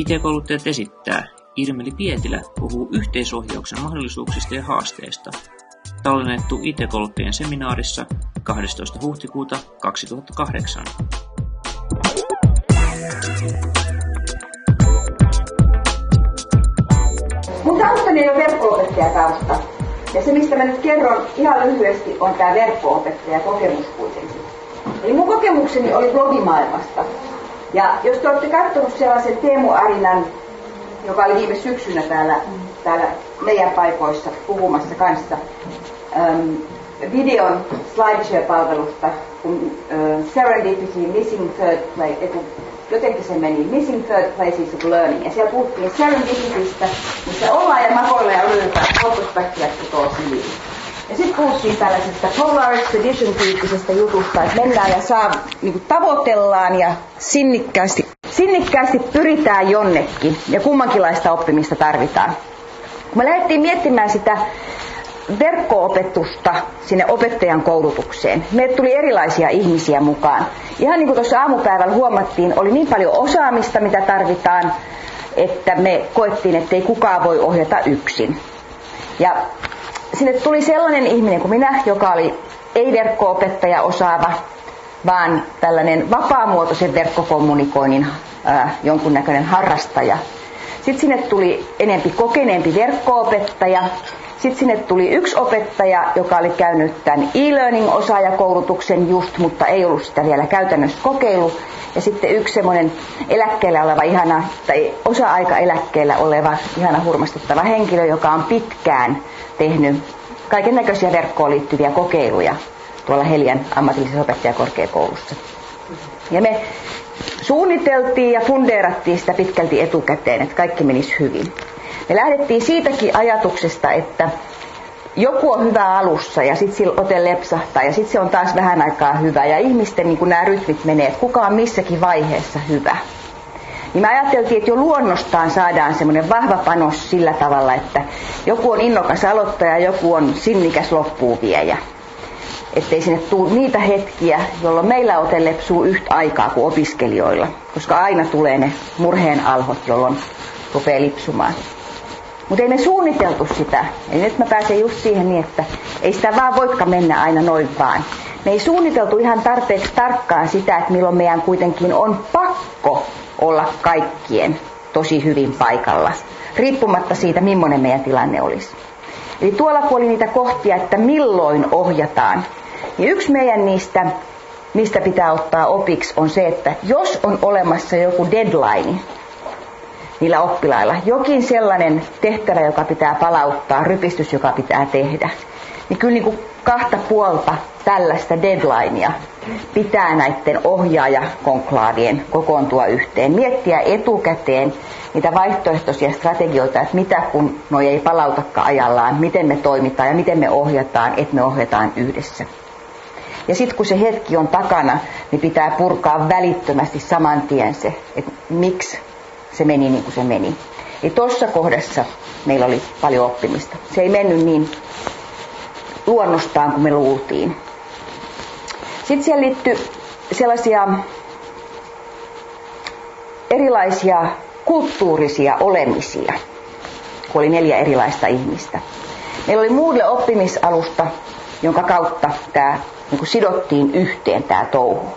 IT-kouluttajat esittää. Irmeli Pietilä puhuu yhteisohjauksen mahdollisuuksista ja haasteista. Tallennettu IT-kouluttajien seminaarissa 12. huhtikuuta 2008. Mun taustani on verkko-opettajatausta. Ja se, mistä mä nyt kerron ihan lyhyesti, on tämä verkko-opettaja kokemus kuitenkin. Eli mun kokemukseni oli blogimaailmasta. Ja jos te olette katsonut sellaisen Teemu Arinan, joka oli viime syksynä täällä, täällä meidän paikoissa puhumassa kanssa, ähm, videon slideshare-palvelusta, kun äh, Serendipity Missing Third Place, kun jotenkin se meni Missing Third Places of Learning, ja siellä puhuttiin Serendipitystä, missä ollaan ja makoilla ja löydetään fotospäkkiä kutoo siviin. Ja sitten puhuttiin tällaisesta Polar Expedition tyyppisestä jutusta, että mennään ja saa, niin kuin tavoitellaan ja sinnikkäästi, sinnikkäästi pyritään jonnekin ja kummankinlaista oppimista tarvitaan. Kun me lähdettiin miettimään sitä verkko-opetusta sinne opettajan koulutukseen. Meille tuli erilaisia ihmisiä mukaan. Ihan niin kuin tuossa aamupäivällä huomattiin, oli niin paljon osaamista, mitä tarvitaan, että me koettiin, että ei kukaan voi ohjata yksin. Ja sinne tuli sellainen ihminen kuin minä, joka oli ei verkko-opettaja osaava, vaan tällainen vapaamuotoisen verkkokommunikoinnin äh, jonkunnäköinen harrastaja. Sitten sinne tuli enempi kokeneempi verkko-opettaja. Sitten sinne tuli yksi opettaja, joka oli käynyt tämän e-learning-osaajakoulutuksen just, mutta ei ollut sitä vielä käytännössä kokeilu. Ja sitten yksi semmoinen eläkkeellä oleva ihana, tai osa-aika eläkkeellä oleva ihana hurmastuttava henkilö, joka on pitkään tehnyt kaiken näköisiä verkkoon liittyviä kokeiluja tuolla Helian ammatillisessa opettajakorkeakoulussa. Ja me suunniteltiin ja fundeerattiin sitä pitkälti etukäteen, että kaikki menisi hyvin. Me lähdettiin siitäkin ajatuksesta, että joku on hyvä alussa ja sitten sillä ote lepsahtaa ja sitten se on taas vähän aikaa hyvä ja ihmisten niin nämä rytmit menee, että kuka on missäkin vaiheessa hyvä. Niin me ajateltiin, että jo luonnostaan saadaan semmoinen vahva panos sillä tavalla, että joku on innokas aloittaja ja joku on sinnikäs loppuuviejä. Ettei sinne tule niitä hetkiä, jolloin meillä ote lepsuu yhtä aikaa kuin opiskelijoilla, koska aina tulee ne murheen alhot, jolloin rupeaa lipsumaan. Mutta ei me suunniteltu sitä. Ja nyt mä pääsen just siihen niin, että ei sitä vaan voikka mennä aina noin vaan. Me ei suunniteltu ihan tarpeeksi tarkkaan sitä, että milloin meidän kuitenkin on pakko olla kaikkien tosi hyvin paikalla, riippumatta siitä, millainen meidän tilanne olisi. Eli tuolla kun oli niitä kohtia, että milloin ohjataan, niin yksi meidän niistä, mistä pitää ottaa opiksi, on se, että jos on olemassa joku deadline niillä oppilailla, jokin sellainen tehtävä, joka pitää palauttaa, rypistys, joka pitää tehdä, niin kyllä niin kuin kahta puolta tällaista deadlinea pitää näiden ohjaajakonklaavien kokoontua yhteen. Miettiä etukäteen niitä vaihtoehtoisia strategioita, että mitä kun noi ei palautakaan ajallaan, miten me toimitaan ja miten me ohjataan, että me ohjataan yhdessä. Ja sitten kun se hetki on takana, niin pitää purkaa välittömästi saman tien se, että miksi se meni niin kuin se meni. Eli tuossa kohdassa meillä oli paljon oppimista. Se ei mennyt niin luonnostaan kuin me luultiin. Sitten siellä liittyy sellaisia erilaisia kulttuurisia olemisia, kun oli neljä erilaista ihmistä. Meillä oli muulle oppimisalusta, jonka kautta tämä niin sidottiin yhteen tämä touhu.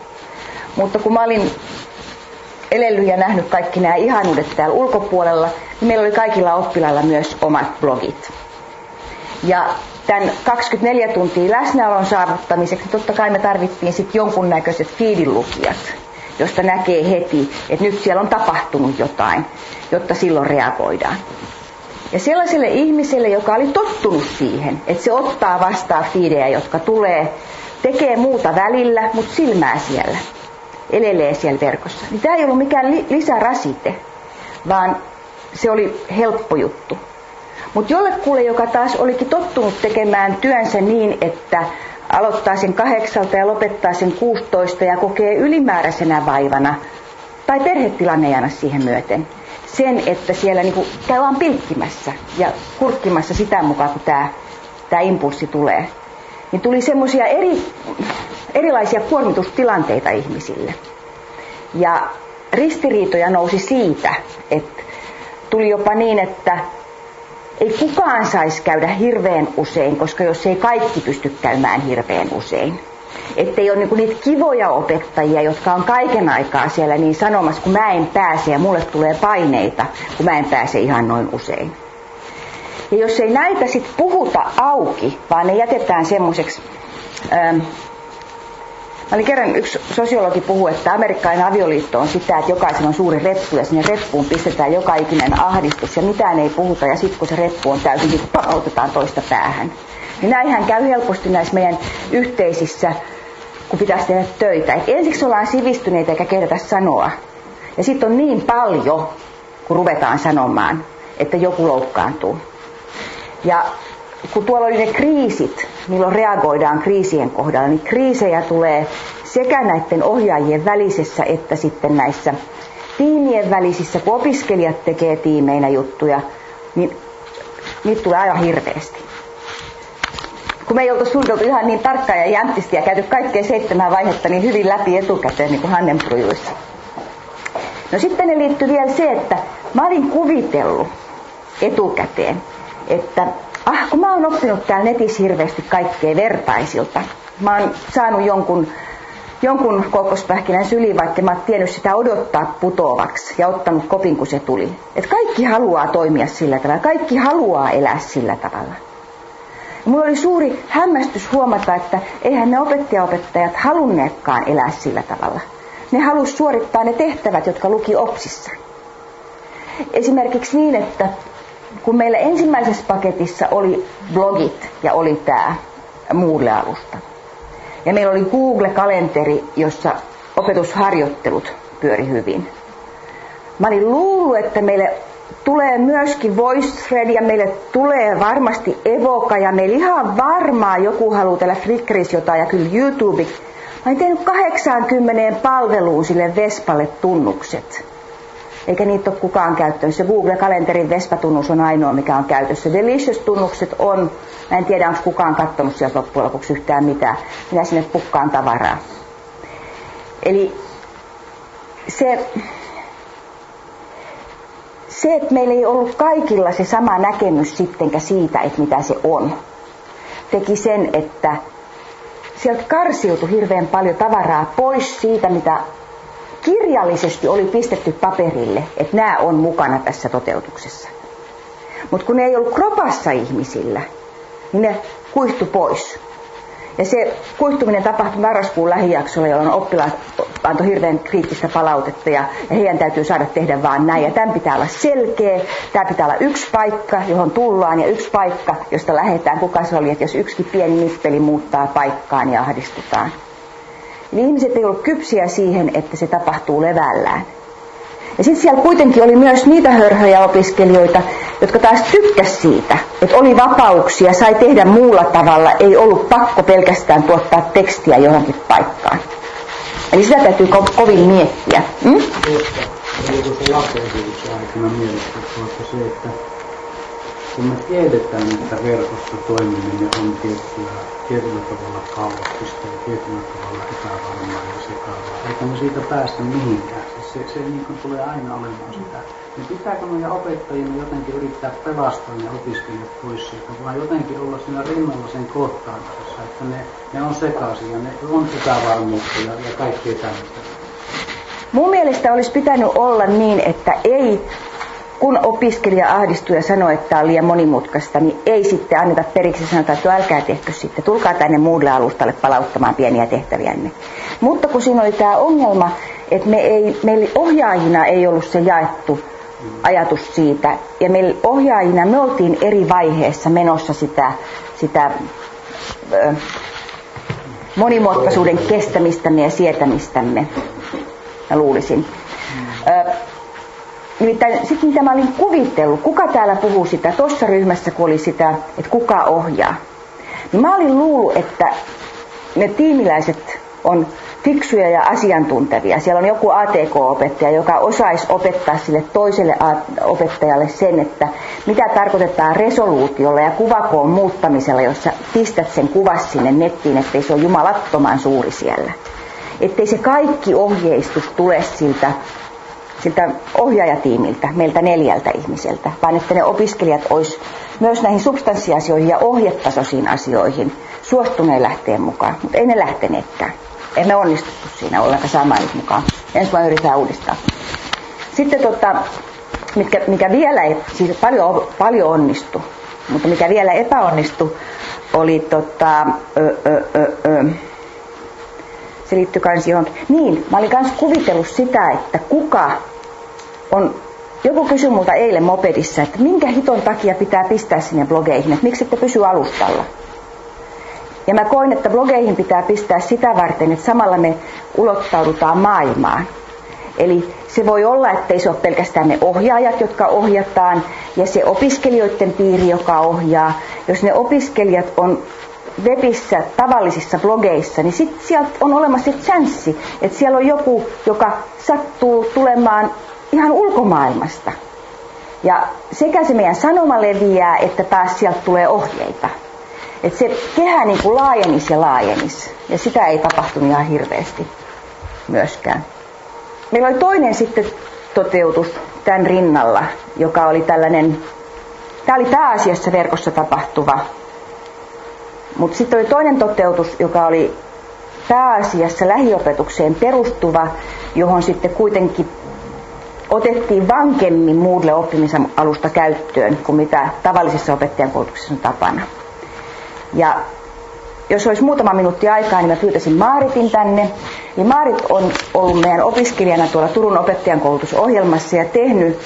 Mutta kun mä olin elellyt ja nähnyt kaikki nämä ihanuudet täällä ulkopuolella, niin meillä oli kaikilla oppilailla myös omat blogit. Ja tämän 24 tuntia läsnäolon saavuttamiseksi, totta kai me tarvittiin sitten jonkunnäköiset fiidinlukijat, josta näkee heti, että nyt siellä on tapahtunut jotain, jotta silloin reagoidaan. Ja sellaiselle ihmiselle, joka oli tottunut siihen, että se ottaa vastaan fiidejä, jotka tulee, tekee muuta välillä, mutta silmää siellä, elelee siellä verkossa, niin tämä ei ollut mikään li- lisärasite, vaan se oli helppo juttu. Mutta jollekulle, joka taas olikin tottunut tekemään työnsä niin, että aloittaa sen kahdeksalta ja lopettaa sen 16 ja kokee ylimääräisenä vaivana, tai perhetilanne ei anna siihen myöten, sen, että siellä niinku käydään pilkkimässä ja kurkkimassa sitä mukaan, kun tämä impulssi tulee, niin tuli semmoisia eri, erilaisia kuormitustilanteita ihmisille. Ja ristiriitoja nousi siitä, että tuli jopa niin, että ei kukaan saisi käydä hirveän usein, koska jos ei kaikki pysty käymään hirveän usein. Ettei ole niinku niitä kivoja opettajia, jotka on kaiken aikaa siellä niin sanomassa, kun mä en pääse ja mulle tulee paineita, kun mä en pääse ihan noin usein. Ja jos ei näitä sitten puhuta auki, vaan ne jätetään semmoiseksi ähm, Mä olin kerran, yksi sosiologi puhuu, että amerikkalainen avioliitto on sitä, että jokaisella on suuri reppu ja sinne reppuun pistetään joka ikinen ahdistus ja mitään ei puhuta ja sitten kun se reppu on täysin, niin palautetaan toista päähän. Niin näinhän käy helposti näissä meidän yhteisissä, kun pitäisi tehdä töitä. Et ensiksi ollaan sivistyneitä eikä kehdata sanoa. Ja sitten on niin paljon, kun ruvetaan sanomaan, että joku loukkaantuu. Ja kun tuolla oli ne kriisit, milloin reagoidaan kriisien kohdalla, niin kriisejä tulee sekä näiden ohjaajien välisessä että sitten näissä tiimien välisissä, kun opiskelijat tekee tiimeinä juttuja, niin niitä tulee aivan hirveästi. Kun me ei oltu suunniteltu ihan niin tarkkaan ja jämptisti ja käyty kaikkea seitsemän vaihetta niin hyvin läpi etukäteen, niin kuin Hannenprujuissa. No sitten ne liittyy vielä se, että mä olin kuvitellut etukäteen, että ah, kun mä oon oppinut täällä netissä hirveästi kaikkea vertaisilta. Mä oon saanut jonkun, jonkun kokospähkinän syliin, vaikka mä oon tiennyt sitä odottaa putoavaksi ja ottanut kopin, kun se tuli. Et kaikki haluaa toimia sillä tavalla, kaikki haluaa elää sillä tavalla. Mulla oli suuri hämmästys huomata, että eihän ne opettajaopettajat halunneetkaan elää sillä tavalla. Ne halusivat suorittaa ne tehtävät, jotka luki OPSissa. Esimerkiksi niin, että kun meillä ensimmäisessä paketissa oli blogit ja oli tämä Moodle-alusta. Ja meillä oli Google-kalenteri, jossa opetusharjoittelut pyöri hyvin. Mä olin luullut, että meille tulee myöskin VoiceThread ja meille tulee varmasti Evoka ja meillä ihan varmaan joku haluaa tällä Flickrissä jotain ja kyllä YouTube. Mä olin tehnyt 80 palveluun sille Vespalle tunnukset eikä niitä ole kukaan käyttänyt. Google-kalenterin Vespa-tunnus on ainoa, mikä on käytössä. Delicious-tunnukset on, mä en tiedä, onko kukaan katsonut sieltä loppujen lopuksi yhtään mitään. Minä sinne pukkaan tavaraa. Eli se, se, että meillä ei ollut kaikilla se sama näkemys sittenkä siitä, että mitä se on, teki sen, että sieltä karsiutui hirveän paljon tavaraa pois siitä, mitä kirjallisesti oli pistetty paperille, että nämä on mukana tässä toteutuksessa. Mutta kun ne ei ollut kropassa ihmisillä, niin ne kuihtu pois. Ja se kuihtuminen tapahtui marraskuun lähijaksolla, jolloin oppilaat antoi hirveän kriittistä palautetta ja, heidän täytyy saada tehdä vaan näin. Ja tämän pitää olla selkeä, tämä pitää olla yksi paikka, johon tullaan ja yksi paikka, josta lähdetään. Kuka se oli, että jos yksikin pieni nippeli muuttaa paikkaan ja ahdistutaan niin ihmiset ei ollut kypsiä siihen, että se tapahtuu levällään. Ja sitten siellä kuitenkin oli myös niitä hörhöjä opiskelijoita, jotka taas tykkäs siitä, että oli vapauksia, sai tehdä muulla tavalla, ei ollut pakko pelkästään tuottaa tekstiä johonkin paikkaan. Eli sitä täytyy ko- kovin miettiä. Hmm? Tuossa aikana mielestä se, että kun me tiedetään, että verkossa toimiminen on tiettyä, tietyllä tavalla kaoottista ja tietyllä tavalla epävarmaa ja sekaavaa, eikä me siitä päästä mihinkään. Siis se, se niin kuin tulee aina olemaan sitä. Niin pitääkö meidän opettajien jotenkin yrittää pelastaa ne opiskelijat pois siitä, vai jotenkin olla siinä rinnalla sen kohtaamisessa, että ne, ne on sekaisin ja ne on epävarmuutta ja, ja kaikkea tämmöistä. Mun mielestä olisi pitänyt olla niin, että ei kun opiskelija ahdistuu ja sanoo, että tämä on liian monimutkaista, niin ei sitten anneta periksi sanota, että älkää tehkö sitten, tulkaa tänne muulle alustalle palauttamaan pieniä tehtäviänne. Mutta kun siinä oli tämä ongelma, että me ei, meillä ohjaajina ei ollut se jaettu ajatus siitä, ja meillä ohjaajina me oltiin eri vaiheessa menossa sitä, sitä ö, monimutkaisuuden kestämistämme ja sietämistämme, mä luulisin. Ö, Nimittäin sitten mitä mä olin kuvitellut, kuka täällä puhuu sitä, tuossa ryhmässä kun oli sitä, että kuka ohjaa. Niin mä olin luullut, että ne tiimiläiset on fiksuja ja asiantuntevia. Siellä on joku ATK-opettaja, joka osaisi opettaa sille toiselle opettajalle sen, että mitä tarkoitetaan resoluutiolla ja kuvakoon muuttamisella, jossa pistät sen kuvas sinne nettiin, ettei se ole jumalattoman suuri siellä. Ettei se kaikki ohjeistus tule siltä siltä ohjaajatiimiltä, meiltä neljältä ihmiseltä, vaan että ne opiskelijat olisi myös näihin substanssiasioihin ja ohjetasoisiin asioihin suostuneen lähteen mukaan, mutta ei ne lähteneetkään. Emme onnistuttu siinä ollenkaan saamaan mukaan. Ensi vuonna yritetään uudistaa. Sitten tota, mikä, mikä vielä ei, siis paljon, paljon onnistu, mutta mikä vielä epäonnistui, oli tota, ö, ö, ö, ö, se liittyy kans johonkin. Niin, mä olin kans kuvitellut sitä, että kuka on, joku kysyi multa eilen mopedissa, että minkä hiton takia pitää pistää sinne blogeihin, että miksi ette pysy alustalla. Ja mä koin, että blogeihin pitää pistää sitä varten, että samalla me ulottaudutaan maailmaan. Eli se voi olla, ettei se ole pelkästään ne ohjaajat, jotka ohjataan, ja se opiskelijoiden piiri, joka ohjaa. Jos ne opiskelijat on webissä, tavallisissa blogeissa, niin sit sieltä on olemassa se chanssi, että siellä on joku, joka sattuu tulemaan ihan ulkomaailmasta. Ja sekä se meidän sanoma leviää, että taas sieltä tulee ohjeita. Että se kehä niin kuin laajenisi ja laajenisi. Ja sitä ei tapahtunut ihan hirveästi myöskään. Meillä oli toinen sitten toteutus tämän rinnalla, joka oli tällainen, tämä oli pääasiassa verkossa tapahtuva, mutta sitten oli toinen toteutus, joka oli pääasiassa lähiopetukseen perustuva, johon sitten kuitenkin otettiin vankemmin Moodle oppimisen alusta käyttöön kuin mitä tavallisessa opettajan koulutuksessa on tapana. Ja jos olisi muutama minuutti aikaa, niin mä pyytäisin Maaritin tänne. Niin Maarit on ollut meidän opiskelijana tuolla Turun opettajan koulutusohjelmassa ja tehnyt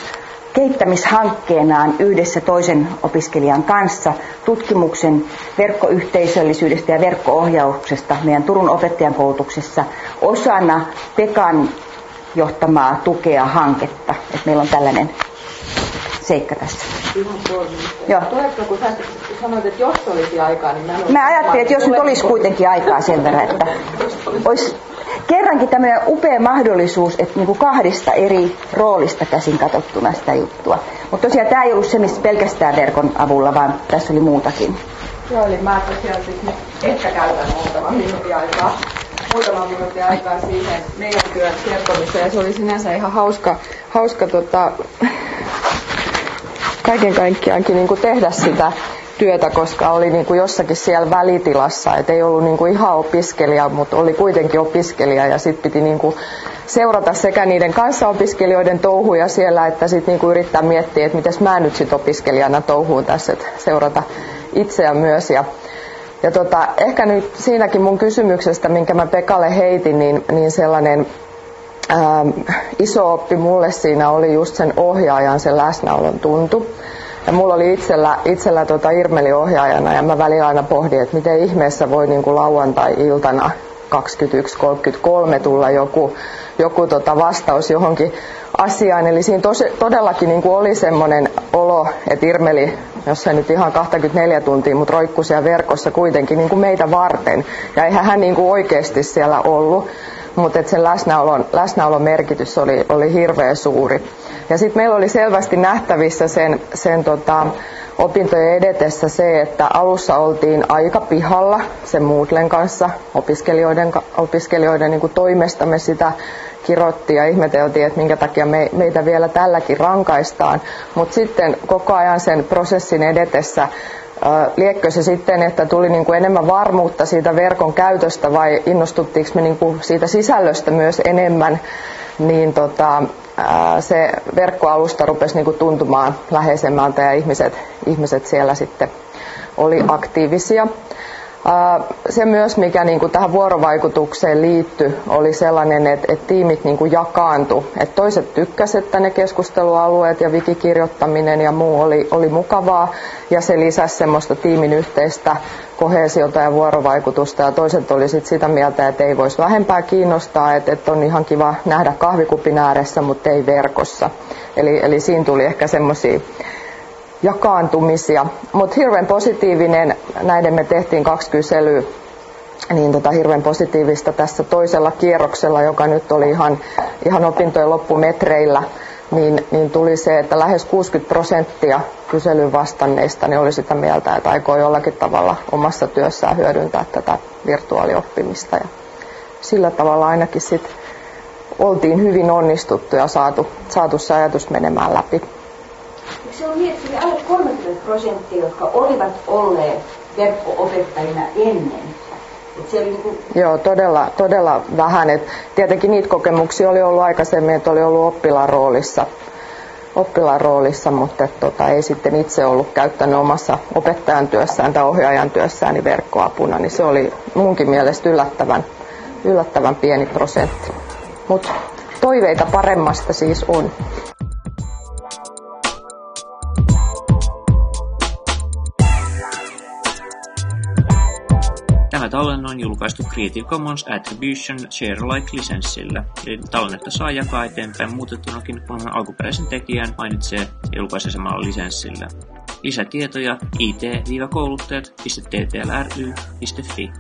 kehittämishankkeenaan yhdessä toisen opiskelijan kanssa tutkimuksen verkkoyhteisöllisyydestä ja verkkoohjauksesta meidän Turun opettajan koulutuksessa osana Pekan johtamaa tukea hanketta. Et meillä on tällainen seikka tässä. Joo. Tuletko, kun sä sanoit, että jos olisi aikaa, niin mä, mä ajattelin, että jos nyt olisi kuitenkin aikaa sen verran, että olisi kerrankin tämmöinen upea mahdollisuus, että niin kuin kahdesta eri roolista käsin katsottuna sitä juttua. Mutta tosiaan tämä ei ollut se, missä pelkästään verkon avulla, vaan tässä oli muutakin. Joo, eli mä tosiaan siis nyt ehkä käytän muutaman minuutin aikaa muutama minuutin aikaa siihen meidän työn kertomiseen. Ja se oli sinänsä ihan hauska, hauska tota, kaiken kaikkiaankin niin kuin tehdä sitä työtä, koska oli niin kuin jossakin siellä välitilassa, että ei ollut niin kuin ihan opiskelija, mutta oli kuitenkin opiskelija. Ja sitten piti niin kuin seurata sekä niiden kanssaopiskelijoiden touhuja siellä, että sitten niin kuin yrittää miettiä, että miten mä nyt sitten opiskelijana touhuun tässä, että seurata itseä myös. Ja, ja tota, ehkä nyt siinäkin mun kysymyksestä, minkä mä Pekalle heitin, niin, niin sellainen ähm, iso oppi mulle siinä oli just sen ohjaajan, sen läsnäolon tuntu. Ja mulla oli itsellä, itsellä tota Irmeli ohjaajana ja mä välillä aina pohdin, että miten ihmeessä voi niin kuin lauantai-iltana 21.33 tulla joku, joku tota vastaus johonkin asiaan. Eli siinä tos, todellakin niin kuin oli semmoinen olo, että Irmeli, jos ei nyt ihan 24 tuntia, mutta roikkui siellä verkossa kuitenkin niin kuin meitä varten. Ja eihän hän niin kuin oikeasti siellä ollut, mutta sen läsnäolon, läsnäolon merkitys oli, oli hirveän suuri. Ja sitten meillä oli selvästi nähtävissä sen, sen tota, opintojen edetessä se, että alussa oltiin aika pihalla sen Moodlen kanssa opiskelijoiden, opiskelijoiden niin kuin toimesta me sitä kirottiin ja ihmeteltiin, että minkä takia me, meitä vielä tälläkin rankaistaan. Mutta sitten koko ajan sen prosessin edetessä Liekkö se sitten, että tuli niin kuin enemmän varmuutta siitä verkon käytöstä vai innostuttiinko me niin kuin siitä sisällöstä myös enemmän, niin tota, se verkkoalusta rupesi niin kuin tuntumaan läheisemmältä ja ihmiset, ihmiset siellä sitten oli aktiivisia. Se myös, mikä niin kuin tähän vuorovaikutukseen liittyi, oli sellainen, että, että tiimit niin kuin jakaantu. Että toiset tykkäsivät, että ne keskustelualueet ja wikikirjoittaminen ja muu oli, oli mukavaa. Ja se lisäsi semmoista tiimin yhteistä kohesiota ja vuorovaikutusta. Ja toiset oli sit sitä mieltä, että ei voisi vähempää kiinnostaa, että, että on ihan kiva nähdä kahvikupin ääressä, mutta ei verkossa. Eli, eli siinä tuli ehkä semmoisia jakaantumisia. Mutta hirveän positiivinen, näiden me tehtiin kaksi kyselyä, niin tota, hirveän positiivista tässä toisella kierroksella, joka nyt oli ihan, ihan opintojen loppumetreillä, niin, niin tuli se, että lähes 60 prosenttia kyselyn vastanneista niin oli sitä mieltä, että aikoo jollakin tavalla omassa työssään hyödyntää tätä virtuaalioppimista. Ja sillä tavalla ainakin sit oltiin hyvin onnistuttu ja saatu, saatu se ajatus menemään läpi. Se on niin, että alle 30 prosenttia, jotka olivat olleet verkko-opettajina ennen. niin. Joo, todella, todella vähän. Et tietenkin niitä kokemuksia oli ollut aikaisemmin, että oli ollut oppilaan roolissa, oppilaan roolissa mutta et, tota, ei sitten itse ollut käyttänyt omassa opettajan työssään tai ohjaajan työssään niin verkkoapuna, niin se oli munkin mielestä yllättävän, yllättävän pieni prosentti. Mutta toiveita paremmasta siis on. Tämä tallenne on julkaistu Creative Commons Attribution Share-alike-lisenssillä, eli tallennetta saa jakaa eteenpäin. Muutettunakin, kunhan alkuperäisen tekijän mainitsee ja julkaisee samalla lisenssillä. Lisätietoja it-kouluttajat.ttlry.fi